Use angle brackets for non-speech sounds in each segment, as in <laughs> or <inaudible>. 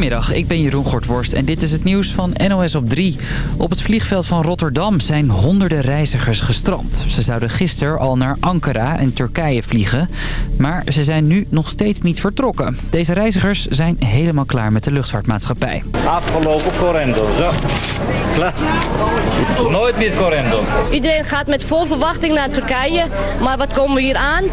Goedemiddag, ik ben Jeroen Gortworst en dit is het nieuws van NOS op 3. Op het vliegveld van Rotterdam zijn honderden reizigers gestrand. Ze zouden gisteren al naar Ankara en Turkije vliegen. Maar ze zijn nu nog steeds niet vertrokken. Deze reizigers zijn helemaal klaar met de luchtvaartmaatschappij. Afgelopen correndo, zo. Klaar. Nooit meer correndo. Iedereen gaat met vol verwachting naar Turkije. Maar wat komen we hier aan?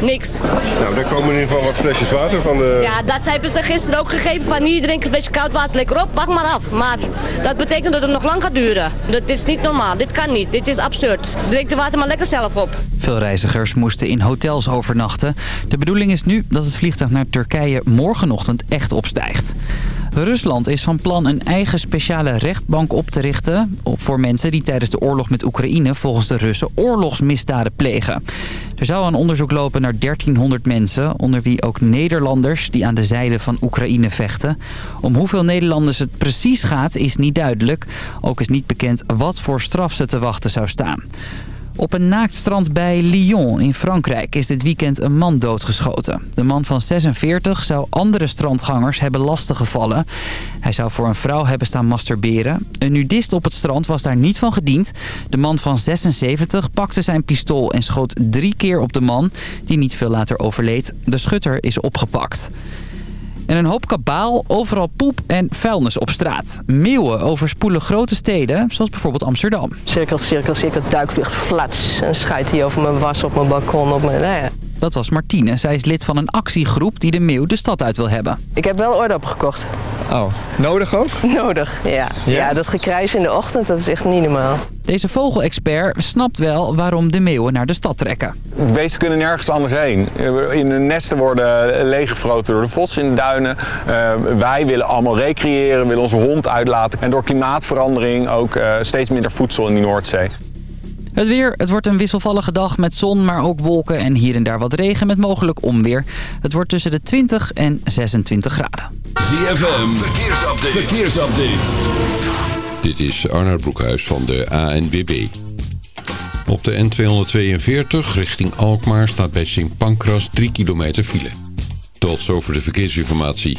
Niks. Nou, daar komen in ieder geval wat flesjes water van de... Ja, dat hebben ze gisteren ook gegeven van hier drink een flesje koud water lekker op, wacht maar af. Maar dat betekent dat het nog lang gaat duren. Dat is niet normaal, dit kan niet, dit is absurd. Drink de water maar lekker zelf op. Veel reizigers moesten in hotels overnachten. De bedoeling is nu dat het vliegtuig naar Turkije morgenochtend echt opstijgt. Rusland is van plan een eigen speciale rechtbank op te richten... voor mensen die tijdens de oorlog met Oekraïne volgens de Russen oorlogsmisdaden plegen. Er zou een onderzoek lopen naar 1300 mensen, onder wie ook Nederlanders die aan de zijde van Oekraïne vechten. Om hoeveel Nederlanders het precies gaat is niet duidelijk. Ook is niet bekend wat voor straf ze te wachten zou staan. Op een naaktstrand bij Lyon in Frankrijk is dit weekend een man doodgeschoten. De man van 46 zou andere strandgangers hebben lastiggevallen. Hij zou voor een vrouw hebben staan masturberen. Een nudist op het strand was daar niet van gediend. De man van 76 pakte zijn pistool en schoot drie keer op de man, die niet veel later overleed. De schutter is opgepakt. En een hoop kabaal, overal poep en vuilnis op straat. Meeuwen overspoelen grote steden, zoals bijvoorbeeld Amsterdam. Cirkel, cirkel, cirkel, duikvlucht, flats. En schijt hij over mijn was, op mijn balkon, op mijn... Nou. Dat was Martine. Zij is lid van een actiegroep die de meeuw de stad uit wil hebben. Ik heb wel oordop gekocht. Oh, nodig ook? <laughs> Nodig, ja. ja. dat gekrijs in de ochtend, dat is echt niet normaal. Deze vogelexpert snapt wel waarom de meeuwen naar de stad trekken. Beesten kunnen nergens anders heen. In de nesten worden leeggefroten door de vos in de duinen. Uh, wij willen allemaal recreëren, willen onze hond uitlaten. En door klimaatverandering ook uh, steeds minder voedsel in die Noordzee. Het weer, het wordt een wisselvallige dag met zon, maar ook wolken en hier en daar wat regen met mogelijk onweer. Het wordt tussen de 20 en 26 graden. ZFM, verkeersupdate. verkeersupdate. Dit is Arnold Broekhuis van de ANWB. Op de N242 richting Alkmaar staat bij Sint Pancras 3 kilometer file. Tot zover de verkeersinformatie.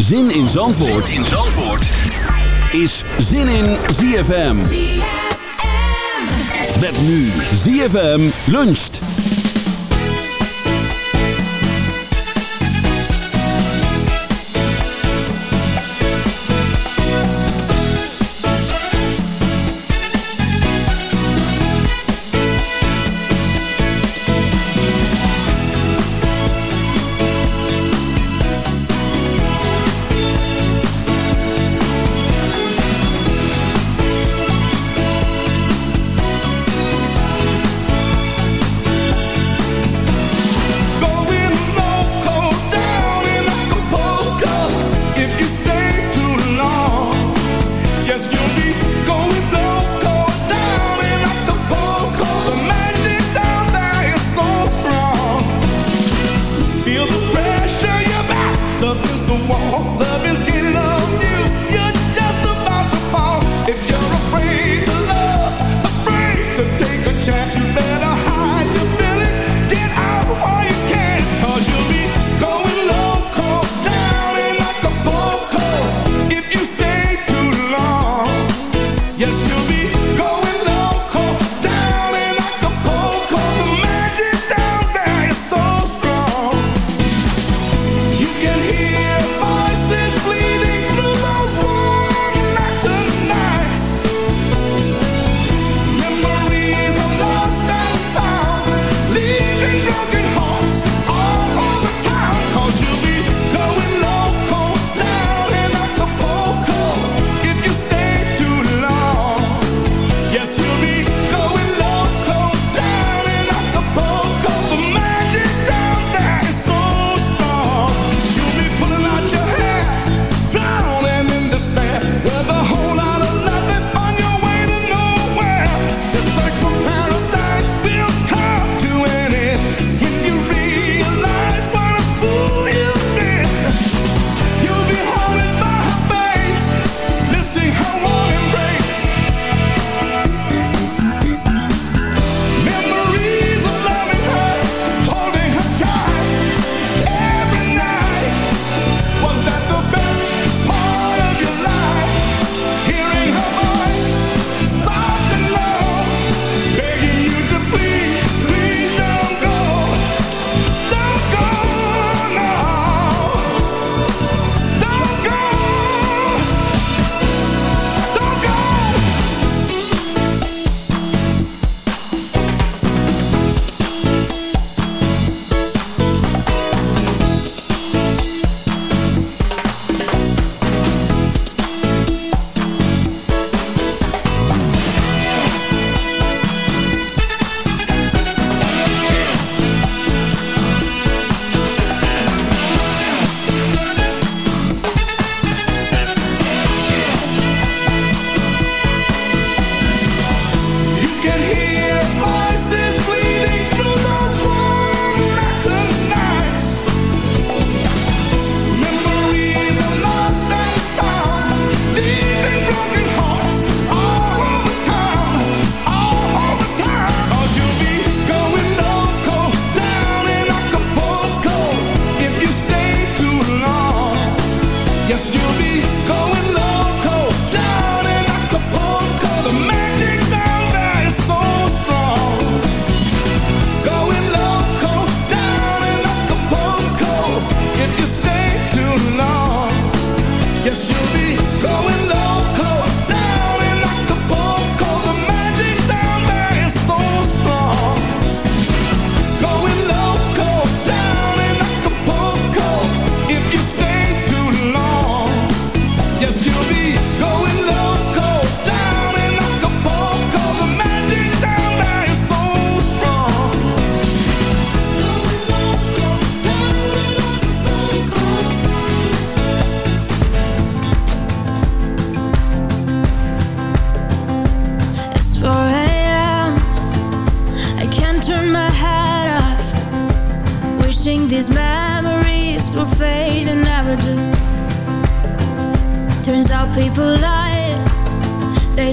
Zin in Zandvoort, zin in Zandvoort. is Zin in ZFM. Met nu ZFM luncht.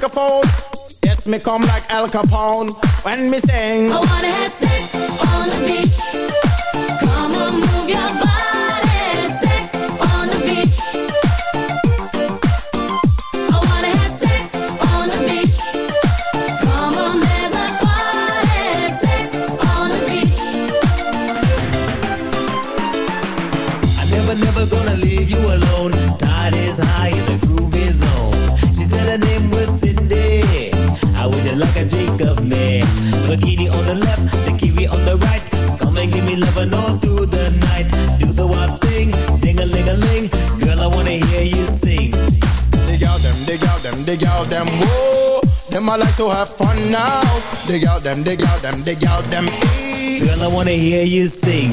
microphone. I like to have fun now. Dig out them, dig out them, dig out them. Girl, I wanna hear you sing.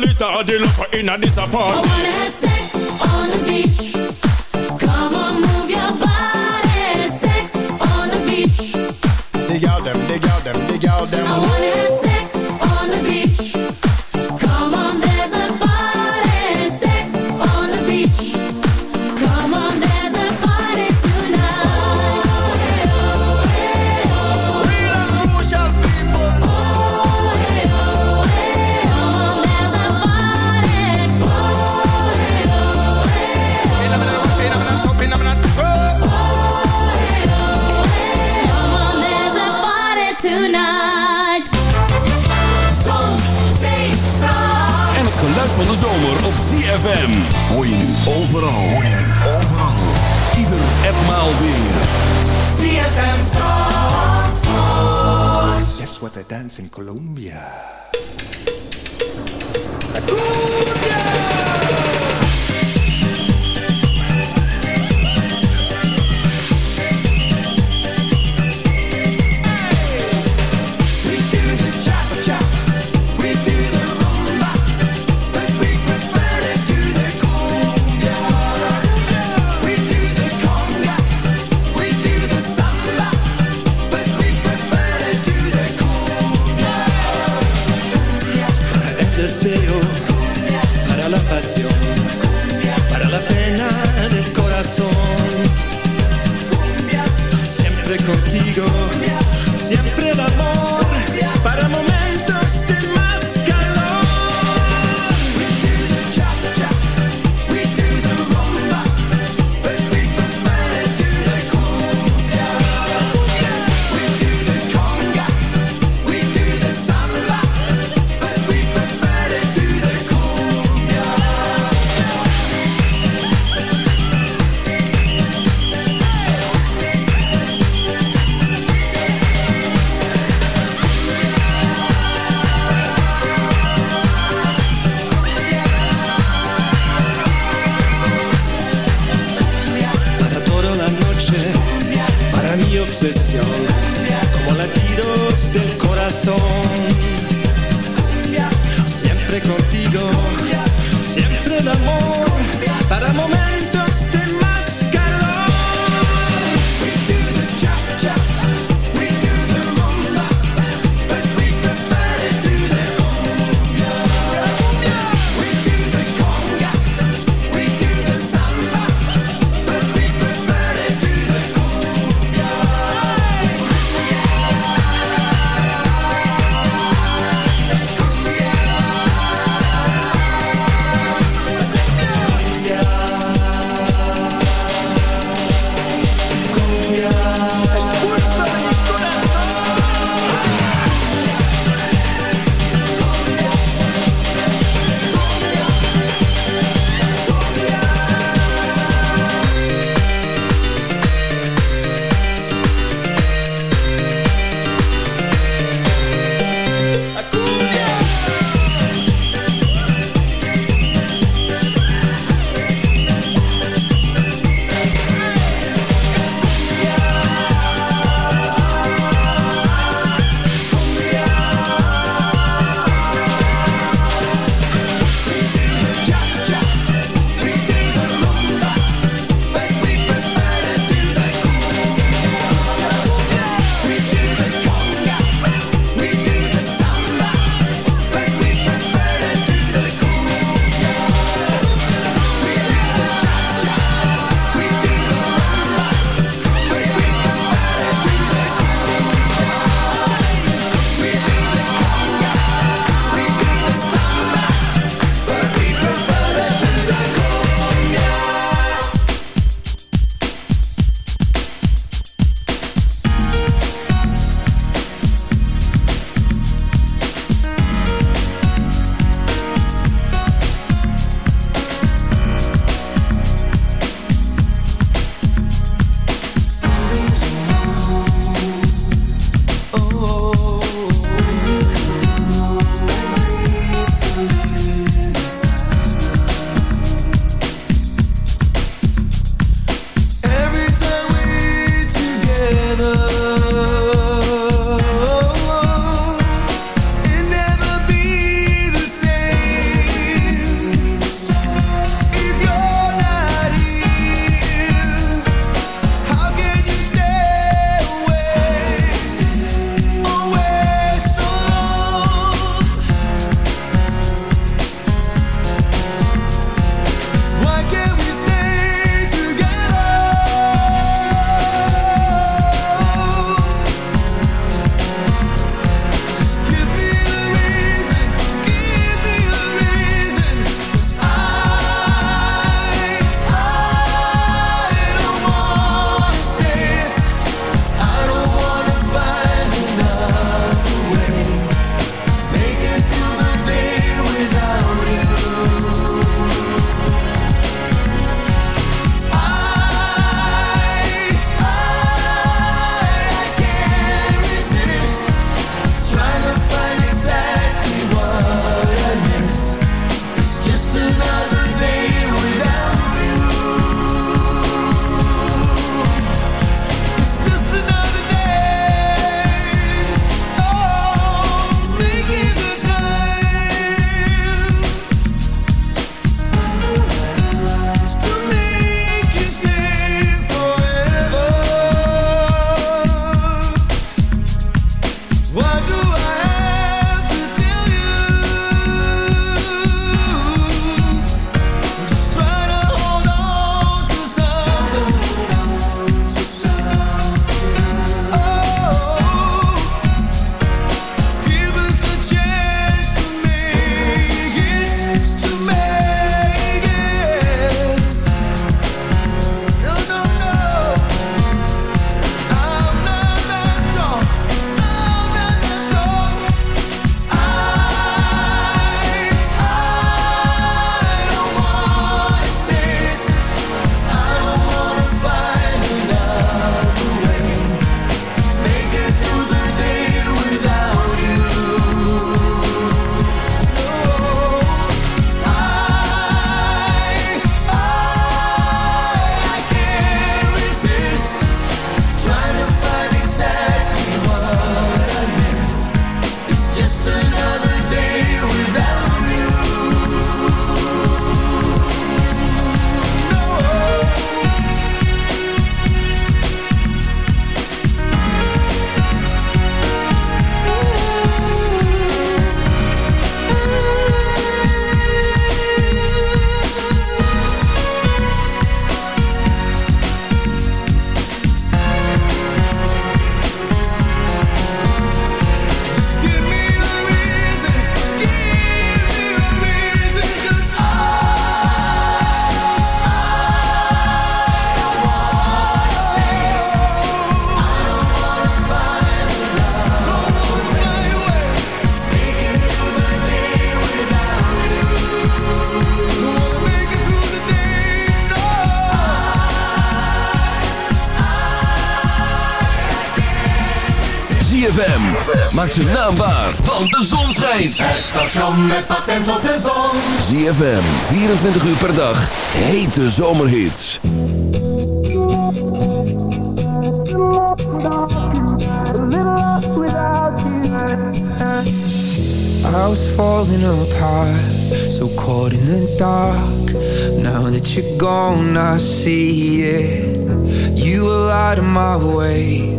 little of the love in this apartment. Want de zon schijnt. Het station met patent op de zon. ZFM, 24 uur per dag. Hete zomerhits. I was falling apart, so caught in the dark. Now that you're gone, I see it. You were out of my way,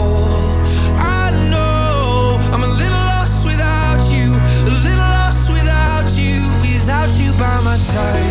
side.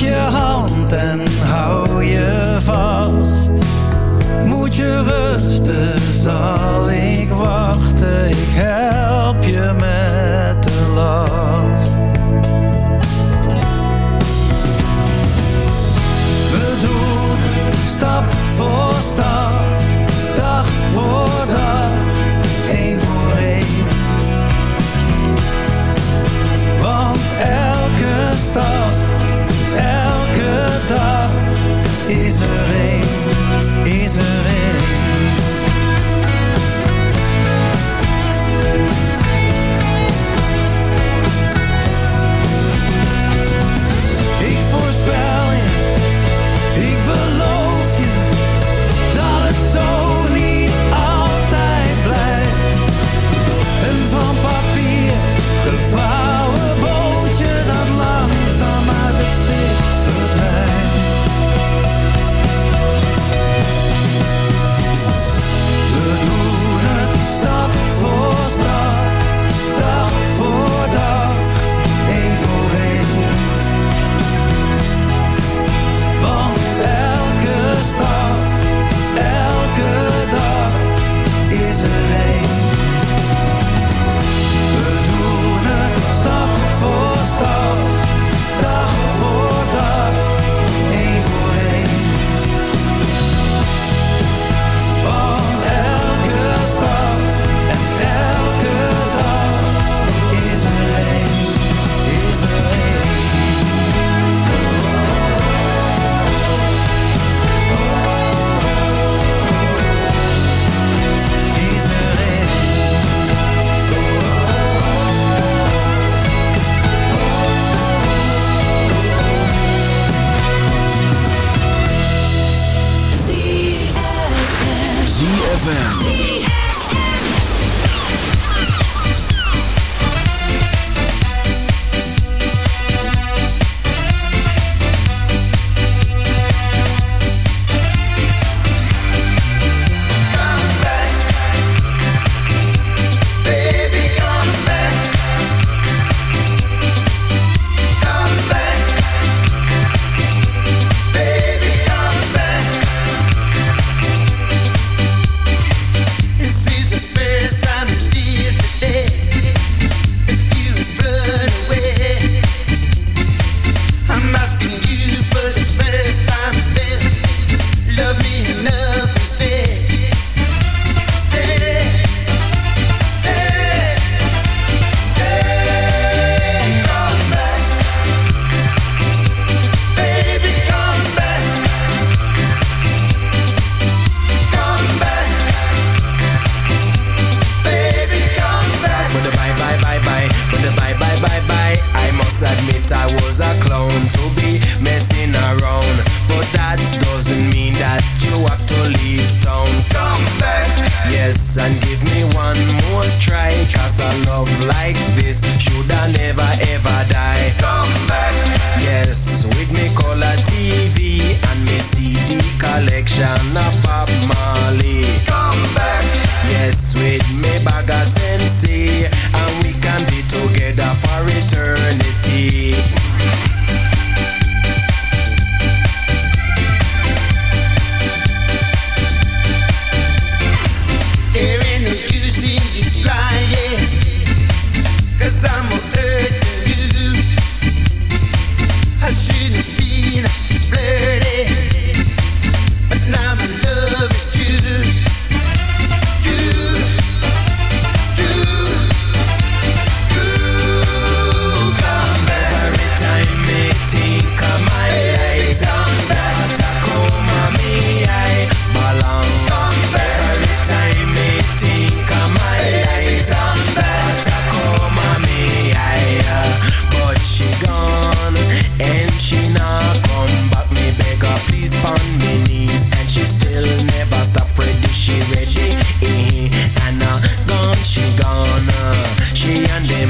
je hand en hou je vast. Moet je rusten zacht.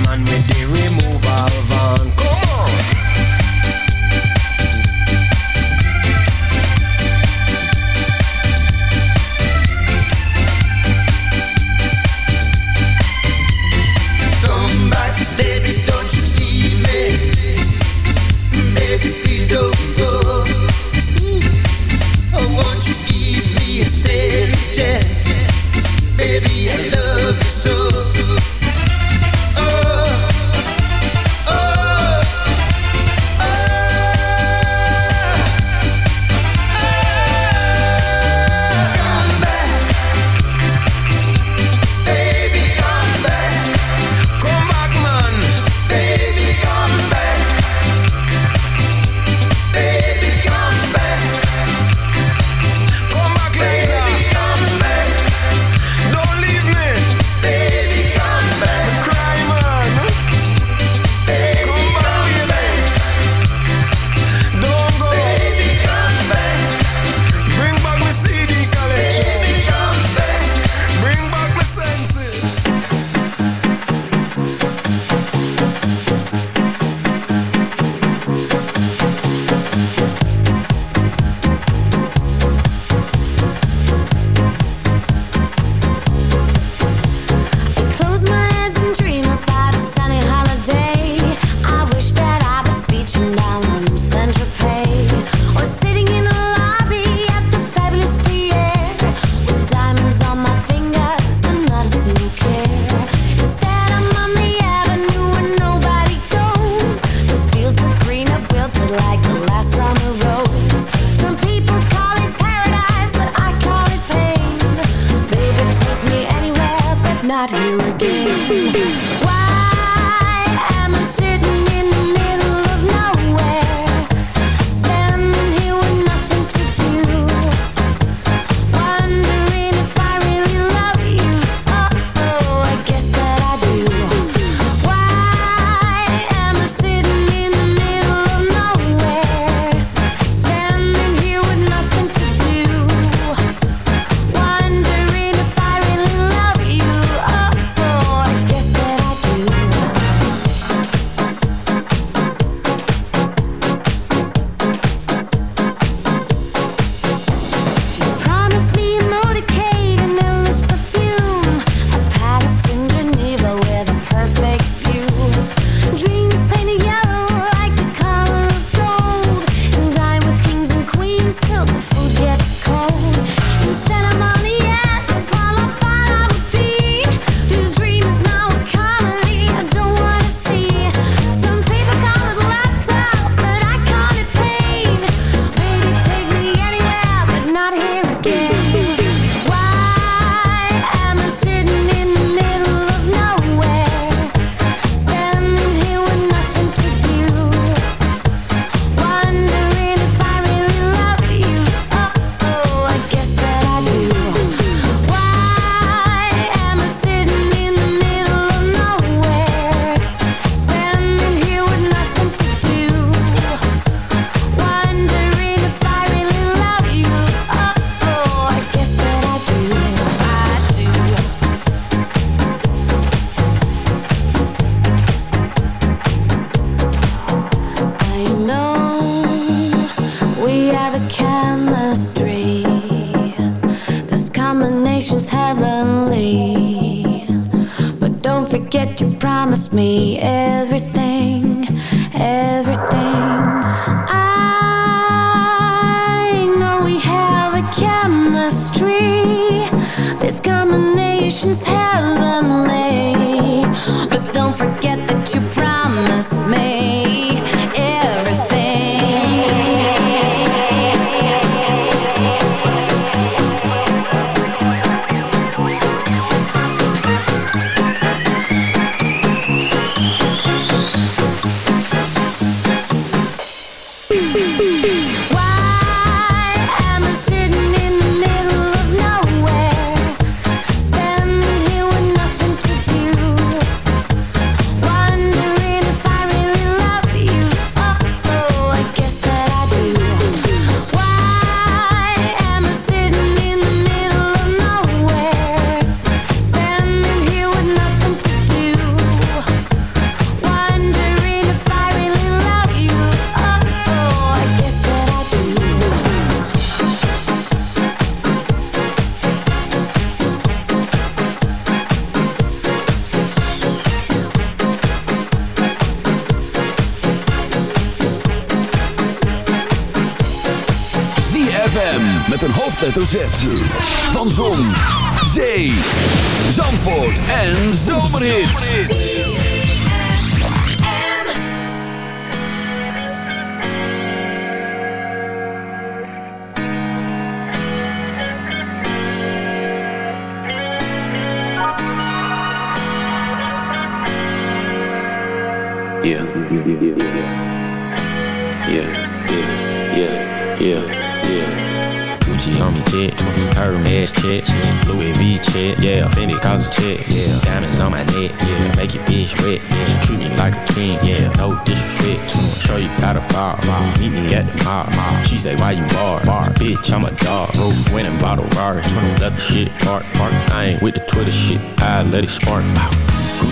Man with the removal me everything, Yeah. Yeah, yeah, yeah, yeah, yeah. Gucci on me check, Hermes check, Louis V check, yeah, Fendi cause a check, yeah, diamonds on my neck, yeah, make your bitch wet, yeah, treat me like a king, yeah, no disrespect, show you how to bar, bar, meet me at the mall. She say why you bar, bar, bitch, I'm a dog, and bought a Rari, let the shit park, park, I ain't with the Twitter shit, I let it spark, wow.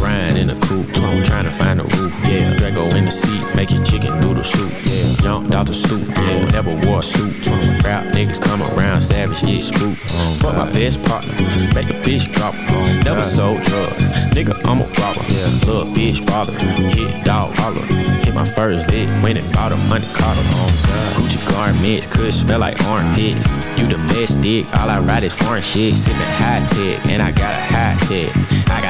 Grind in the coupe, I'm trying to find a roof, yeah. Draco in the seat, making chicken noodle soup, yeah. Jumped out the stoop, yeah. Never wore a suit. Rap niggas come around, savage, get spook. Fuck my best partner, make a bitch drop. Never sold drugs, nigga, I'm a robber. Yeah. Little bitch bother, hit dog holler. Hit my first lick, went and bought a money collar. Gucci garments could smell like armpits. You domestic, all I ride is foreign shit. Sipping high tech, and I got a high tech. I got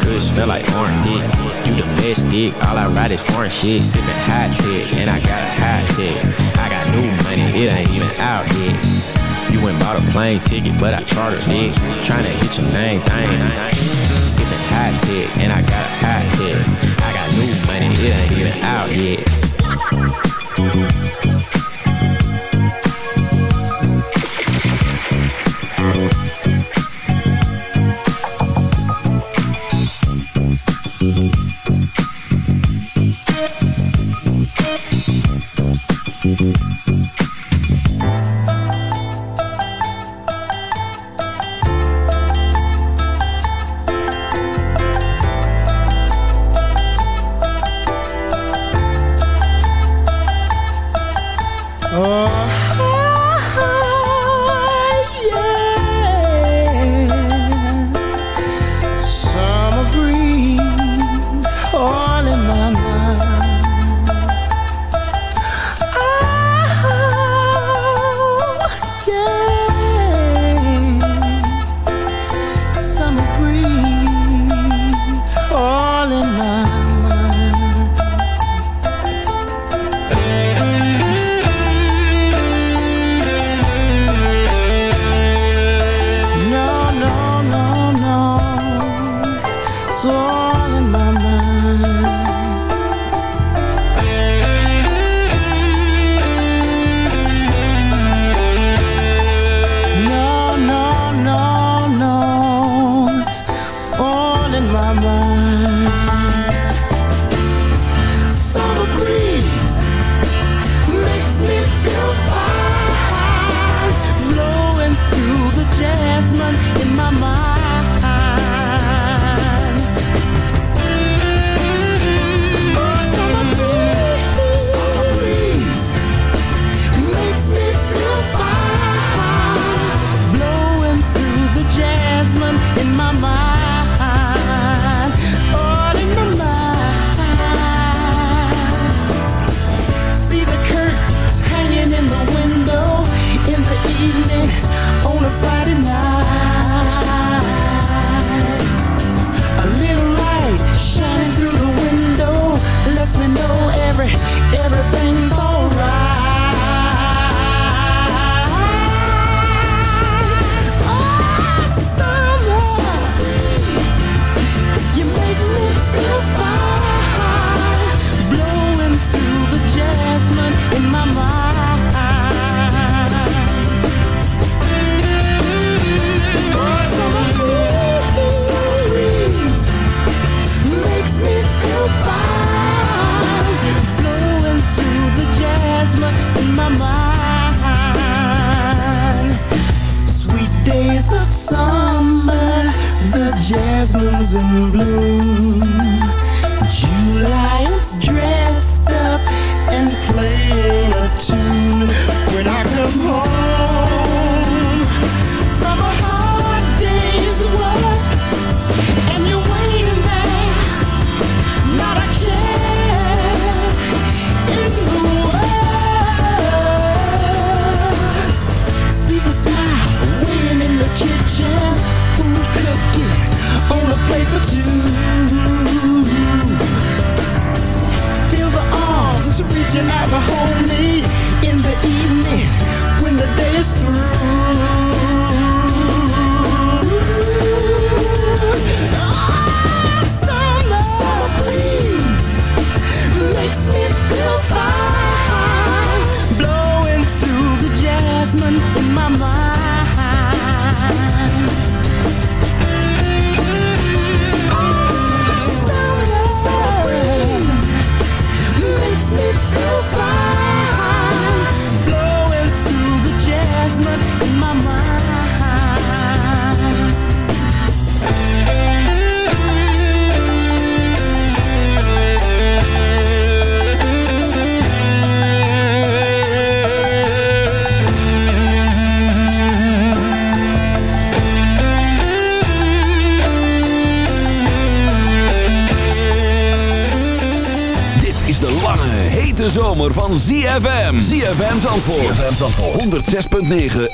Could smell like orange dick. You domestic, all I ride is foreign shit. Sipping high tech, and I got a high tech. I got new money, it ain't even out yet. You went bought a plane ticket, but I chartered it. Tryna hit your main thing. Sipping high tech, and I got a high tech. I got new money, it ain't even out yet. my mind in blue. ZFM. Zandvoort. 106.9